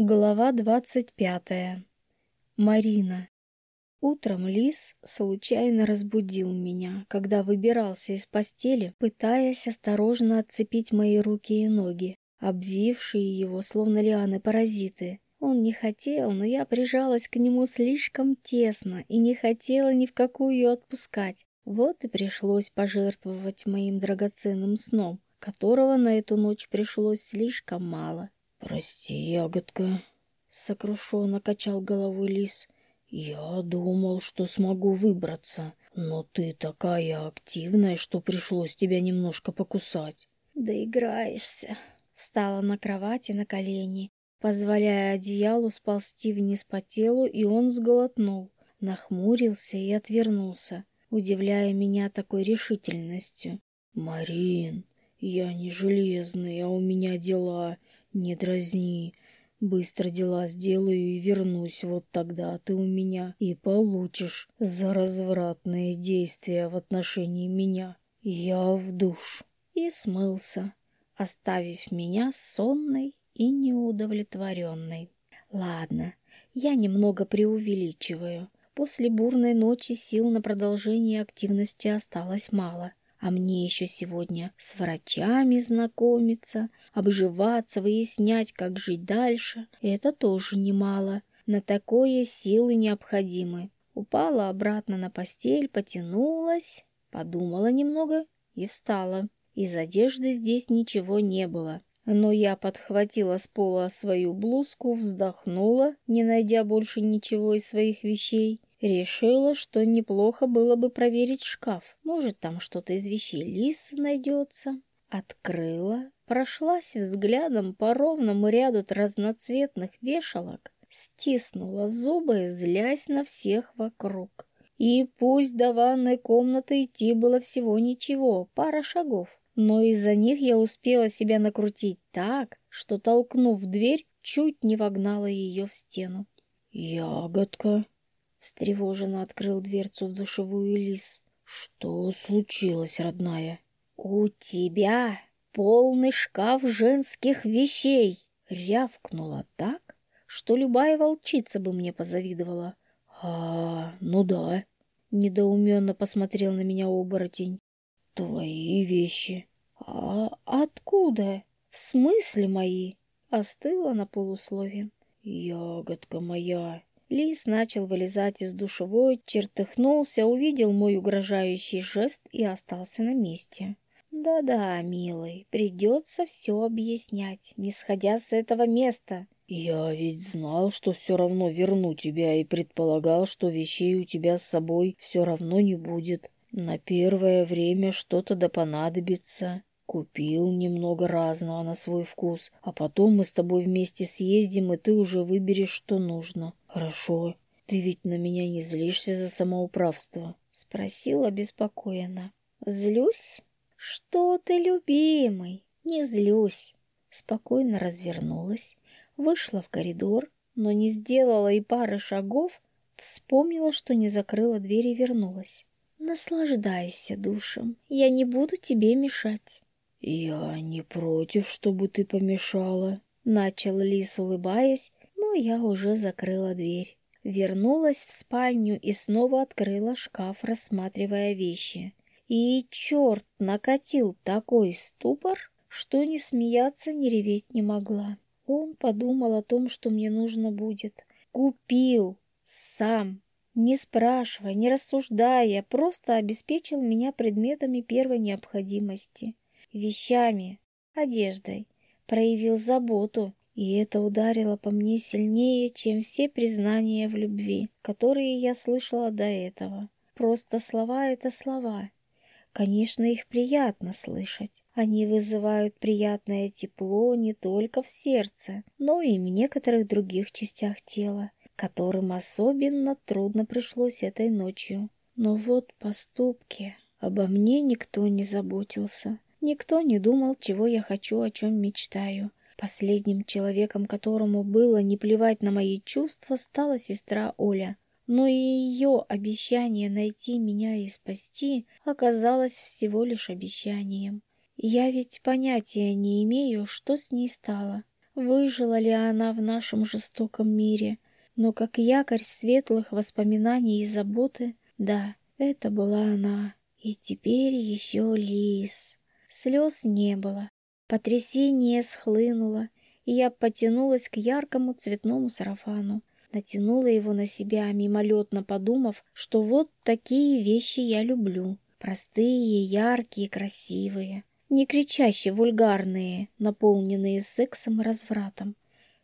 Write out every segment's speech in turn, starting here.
Глава двадцать пятая. Марина. Утром Лис случайно разбудил меня, когда выбирался из постели, пытаясь осторожно отцепить мои руки и ноги, обвившие его словно лианы-паразиты. Он не хотел, но я прижалась к нему слишком тесно и не хотела ни в какую отпускать. Вот и пришлось пожертвовать моим драгоценным сном, которого на эту ночь пришлось слишком мало. «Прости, ягодка», — сокрушенно качал головой лис. «Я думал, что смогу выбраться, но ты такая активная, что пришлось тебя немножко покусать». «Доиграешься», — встала на кровати на колени, позволяя одеялу сползти вниз по телу, и он сглотнул, нахмурился и отвернулся, удивляя меня такой решительностью. «Марин, я не железный, а у меня дела. Не дразни. Быстро дела сделаю и вернусь, вот тогда ты у меня и получишь за развратные действия в отношении меня. Я в душ. И смылся, оставив меня сонной и неудовлетворенной. Ладно, я немного преувеличиваю. После бурной ночи сил на продолжение активности осталось мало. А мне еще сегодня с врачами знакомиться, обживаться, выяснять, как жить дальше. Это тоже немало. На такое силы необходимы. Упала обратно на постель, потянулась, подумала немного и встала. Из одежды здесь ничего не было. Но я подхватила с пола свою блузку, вздохнула, не найдя больше ничего из своих вещей, Решила, что неплохо было бы проверить шкаф. Может, там что-то из вещей Лисы найдется. Открыла, прошлась взглядом по ровному ряду разноцветных вешалок, стиснула зубы, злясь на всех вокруг. И пусть до ванной комнаты идти было всего ничего, пара шагов, но из-за них я успела себя накрутить так, что, толкнув дверь, чуть не вогнала ее в стену. «Ягодка!» Встревоженно открыл дверцу в душевую лис. «Что случилось, родная?» «У тебя полный шкаф женских вещей!» Рявкнула так, что любая волчица бы мне позавидовала. «А, ну да», — недоуменно посмотрел на меня оборотень. «Твои вещи». «А откуда? В смысле мои?» Остыла на полуслове. «Ягодка моя!» Лис начал вылезать из душевой, чертыхнулся, увидел мой угрожающий жест и остался на месте. «Да-да, милый, придется все объяснять, не сходя с этого места». «Я ведь знал, что все равно верну тебя и предполагал, что вещей у тебя с собой все равно не будет. На первое время что-то да понадобится. Купил немного разного на свой вкус, а потом мы с тобой вместе съездим, и ты уже выберешь, что нужно. Хорошо. Ты ведь на меня не злишься за самоуправство? Спросила беспокоенно. Злюсь? Что ты, любимый? Не злюсь. Спокойно развернулась, вышла в коридор, но не сделала и пары шагов, вспомнила, что не закрыла дверь и вернулась. Наслаждайся душем, я не буду тебе мешать. «Я не против, чтобы ты помешала», — начал Лис, улыбаясь, но я уже закрыла дверь. Вернулась в спальню и снова открыла шкаф, рассматривая вещи. И черт накатил такой ступор, что ни смеяться, ни реветь не могла. Он подумал о том, что мне нужно будет. Купил. Сам. Не спрашивая, не рассуждая, просто обеспечил меня предметами первой необходимости вещами, одеждой, проявил заботу, и это ударило по мне сильнее, чем все признания в любви, которые я слышала до этого. Просто слова — это слова. Конечно, их приятно слышать. Они вызывают приятное тепло не только в сердце, но и в некоторых других частях тела, которым особенно трудно пришлось этой ночью. Но вот поступки. Обо мне никто не заботился. Никто не думал, чего я хочу, о чем мечтаю. Последним человеком, которому было не плевать на мои чувства, стала сестра Оля. Но и ее обещание найти меня и спасти оказалось всего лишь обещанием. Я ведь понятия не имею, что с ней стало. выжила ли она в нашем жестоком мире, но как якорь светлых воспоминаний и заботы, да, это была она. И теперь еще лис. Слез не было, потрясение схлынуло, и я потянулась к яркому цветному сарафану. Натянула его на себя, мимолетно подумав, что вот такие вещи я люблю. Простые, яркие, красивые. Не кричащие, вульгарные, наполненные сексом и развратом,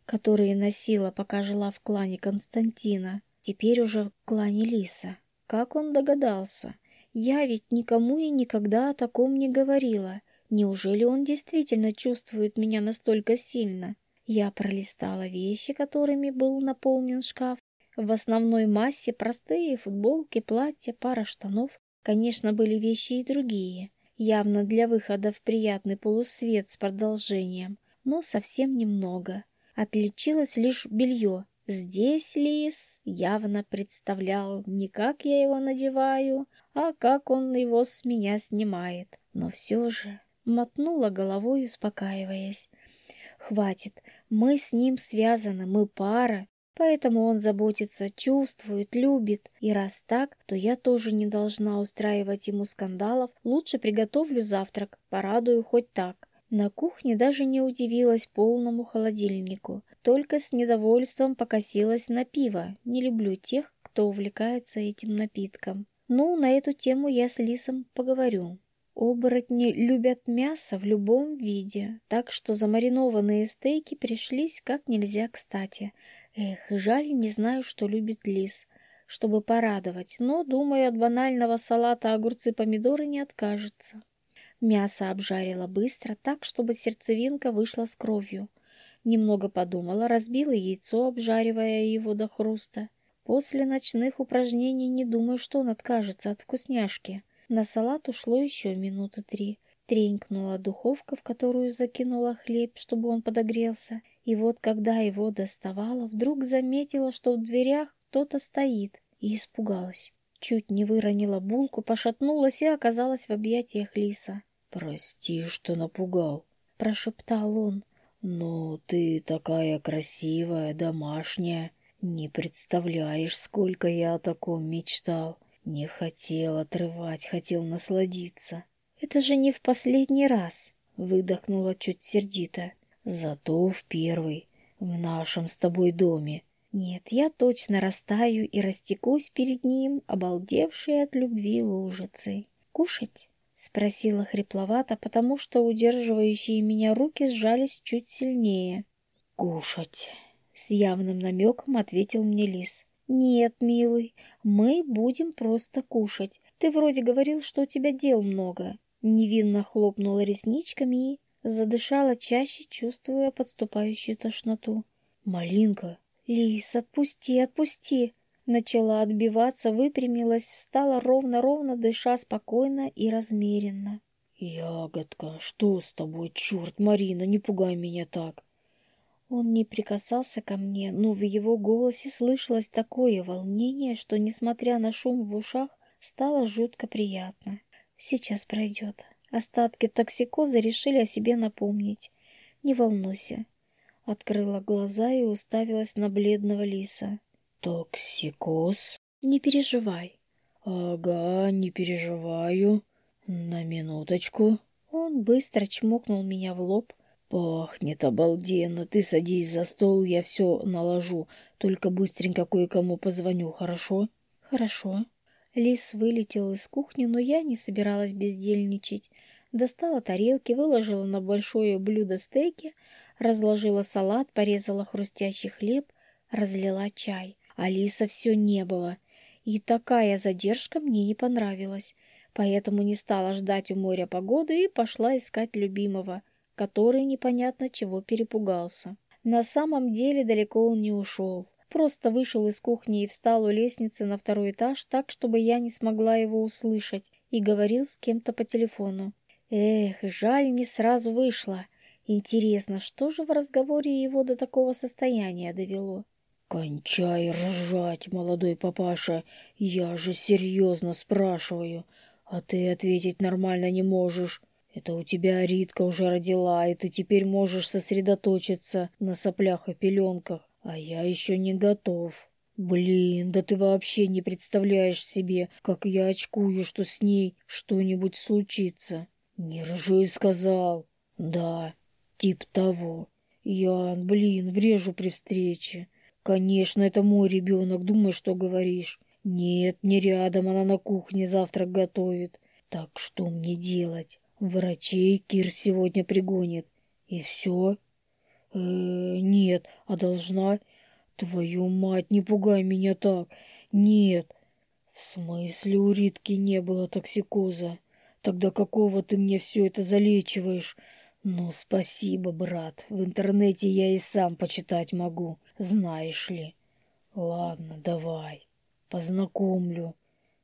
которые носила, пока жила в клане Константина. Теперь уже в клане Лиса. Как он догадался? Я ведь никому и никогда о таком не говорила. Неужели он действительно чувствует меня настолько сильно? Я пролистала вещи, которыми был наполнен шкаф. В основной массе простые футболки, платья, пара штанов. Конечно, были вещи и другие, явно для выхода в приятный полусвет с продолжением, но совсем немного. Отличилось лишь белье. Здесь лис явно представлял не как я его надеваю, а как он его с меня снимает. Но все же мотнула головой, успокаиваясь. Хватит, мы с ним связаны, мы пара, поэтому он заботится, чувствует, любит. И раз так, то я тоже не должна устраивать ему скандалов. Лучше приготовлю завтрак, порадую хоть так. На кухне даже не удивилась полному холодильнику, только с недовольством покосилась на пиво. Не люблю тех, кто увлекается этим напитком. Ну, на эту тему я с Лисом поговорю. Оборотни любят мясо в любом виде, так что замаринованные стейки пришлись как нельзя кстати. Эх, жаль, не знаю, что любит лис, чтобы порадовать, но, думаю, от банального салата огурцы-помидоры не откажется. Мясо обжарила быстро, так, чтобы сердцевинка вышла с кровью. Немного подумала, разбила яйцо, обжаривая его до хруста. После ночных упражнений не думаю, что он откажется от вкусняшки. На салат ушло еще минуты три. Тренькнула духовка, в которую закинула хлеб, чтобы он подогрелся. И вот, когда его доставала, вдруг заметила, что в дверях кто-то стоит, и испугалась. Чуть не выронила булку, пошатнулась и оказалась в объятиях лиса. «Прости, что напугал», — прошептал он. «Но ты такая красивая, домашняя. Не представляешь, сколько я о таком мечтал. Не хотел отрывать, хотел насладиться. Это же не в последний раз, выдохнула чуть сердито. Зато в первый, в нашем с тобой доме. Нет, я точно растаю и растекусь перед ним, обалдевшей от любви лужицей. Кушать? Спросила хрипловато, потому что удерживающие меня руки сжались чуть сильнее. «Кушать!» — с явным намеком ответил мне лис. «Нет, милый, мы будем просто кушать. Ты вроде говорил, что у тебя дел много». Невинно хлопнула ресничками и задышала чаще, чувствуя подступающую тошноту. «Малинка!» «Лис, отпусти, отпусти!» Начала отбиваться, выпрямилась, встала ровно-ровно, дыша спокойно и размеренно. «Ягодка, что с тобой? Черт, Марина, не пугай меня так!» Он не прикасался ко мне, но в его голосе слышалось такое волнение, что, несмотря на шум в ушах, стало жутко приятно. Сейчас пройдет. Остатки токсикоза решили о себе напомнить. Не волнуйся. Открыла глаза и уставилась на бледного лиса. Токсикоз? Не переживай. Ага, не переживаю. На минуточку. Он быстро чмокнул меня в лоб, «Пахнет обалденно. Ты садись за стол, я все наложу. Только быстренько кое-кому позвоню, хорошо?» «Хорошо». Лис вылетел из кухни, но я не собиралась бездельничать. Достала тарелки, выложила на большое блюдо стейки, разложила салат, порезала хрустящий хлеб, разлила чай. Алиса все не было. И такая задержка мне не понравилась. Поэтому не стала ждать у моря погоды и пошла искать любимого — который непонятно чего перепугался. На самом деле далеко он не ушел. Просто вышел из кухни и встал у лестницы на второй этаж так, чтобы я не смогла его услышать, и говорил с кем-то по телефону. Эх, жаль, не сразу вышла. Интересно, что же в разговоре его до такого состояния довело? «Кончай ржать, молодой папаша, я же серьезно спрашиваю, а ты ответить нормально не можешь. Это у тебя Ритка уже родила, и ты теперь можешь сосредоточиться на соплях и пеленках, а я еще не готов. Блин, да ты вообще не представляешь себе, как я очкую, что с ней что-нибудь случится. Не ржи, сказал. Да, тип того. Ян, блин, врежу при встрече. Конечно, это мой ребенок, думай, что говоришь. Нет, не рядом, она на кухне завтрак готовит. Так что мне делать? Врачей Кир сегодня пригонит. И все? Э, нет, а должна... Твою мать, не пугай меня так. Нет. В смысле у Ритки не было токсикоза? Тогда какого ты мне все это залечиваешь? Ну, спасибо, брат. В интернете я и сам почитать могу, знаешь ли. Ладно, давай. Познакомлю.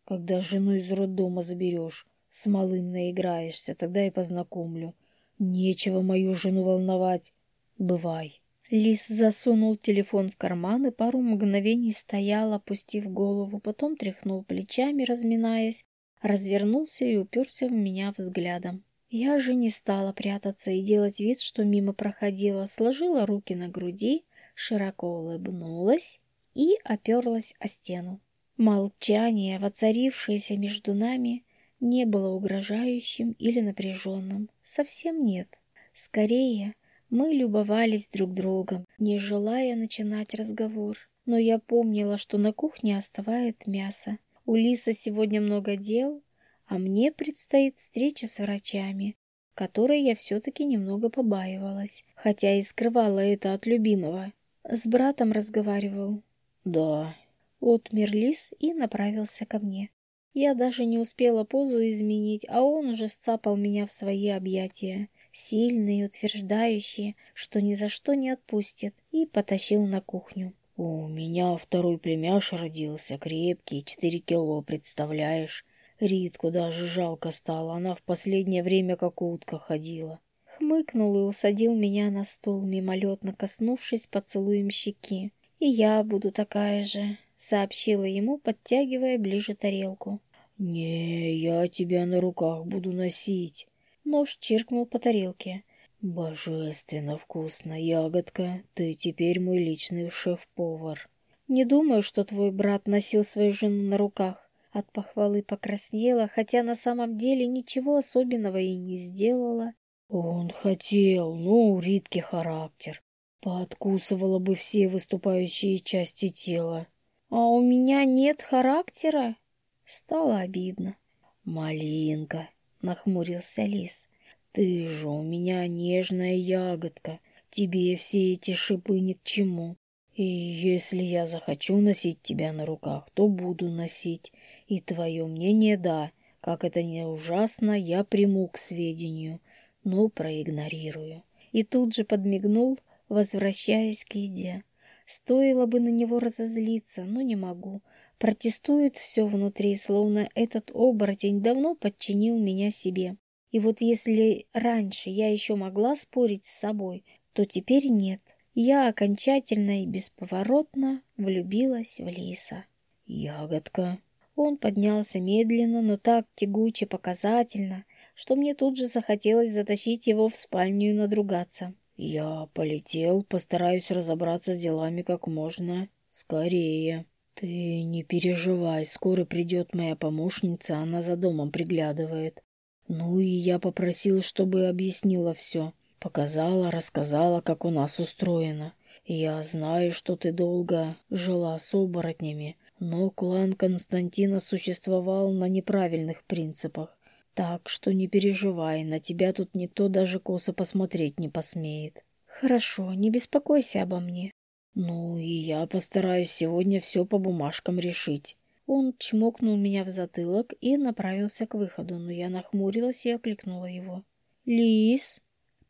Когда жену из роддома заберешь. С малым наиграешься, тогда и познакомлю. Нечего мою жену волновать. Бывай. Лис засунул телефон в карман и пару мгновений стоял, опустив голову, потом тряхнул плечами, разминаясь, развернулся и уперся в меня взглядом. Я же не стала прятаться и делать вид, что мимо проходила, сложила руки на груди, широко улыбнулась и оперлась о стену. Молчание, воцарившееся между нами, не было угрожающим или напряженным. Совсем нет. Скорее, мы любовались друг другом, не желая начинать разговор. Но я помнила, что на кухне оставает мясо. У Лисы сегодня много дел, а мне предстоит встреча с врачами, которой я все-таки немного побаивалась, хотя и скрывала это от любимого. С братом разговаривал. «Да». Отмер Лис и направился ко мне. Я даже не успела позу изменить, а он уже сцапал меня в свои объятия, сильный и утверждающий, что ни за что не отпустит, и потащил на кухню. «У меня второй племяш родился, крепкий, четыре кило, представляешь? Ритку даже жалко стало, она в последнее время как утка ходила». Хмыкнул и усадил меня на стол, мимолетно коснувшись поцелуем щеки. «И я буду такая же», сообщила ему, подтягивая ближе тарелку. «Не, я тебя на руках буду носить». Нож чиркнул по тарелке. «Божественно вкусно, ягодка. Ты теперь мой личный шеф-повар». «Не думаю, что твой брат носил свою жену на руках». От похвалы покраснела, хотя на самом деле ничего особенного и не сделала. «Он хотел, ну, у Ритки характер. Пооткусывала бы все выступающие части тела. А у меня нет характера? Стало обидно. Малинка, нахмурился лис. Ты же у меня нежная ягодка. Тебе все эти шипы ни к чему. И если я захочу носить тебя на руках, то буду носить. И твое мнение, да, как это не ужасно, я приму к сведению, но проигнорирую. И тут же подмигнул, возвращаясь к еде. Стоило бы на него разозлиться, но не могу. Протестует все внутри, словно этот оборотень давно подчинил меня себе. И вот если раньше я еще могла спорить с собой, то теперь нет. Я окончательно и бесповоротно влюбилась в Лиса. «Ягодка!» Он поднялся медленно, но так тягуче показательно, что мне тут же захотелось затащить его в спальню и надругаться. Я полетел, постараюсь разобраться с делами как можно скорее. Ты не переживай, скоро придет моя помощница, она за домом приглядывает. Ну и я попросил, чтобы объяснила все. Показала, рассказала, как у нас устроено. Я знаю, что ты долго жила с оборотнями, но клан Константина существовал на неправильных принципах. Так что не переживай, на тебя тут никто даже косо посмотреть не посмеет. Хорошо, не беспокойся обо мне. Ну и я постараюсь сегодня все по бумажкам решить. Он чмокнул меня в затылок и направился к выходу, но я нахмурилась и окликнула его. «Лис,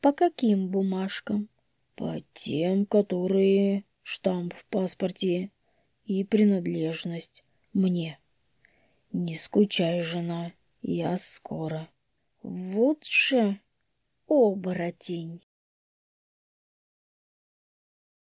по каким бумажкам?» «По тем, которые штамп в паспорте и принадлежность мне. Не скучай, жена». Я скоро. Вот же оборотень.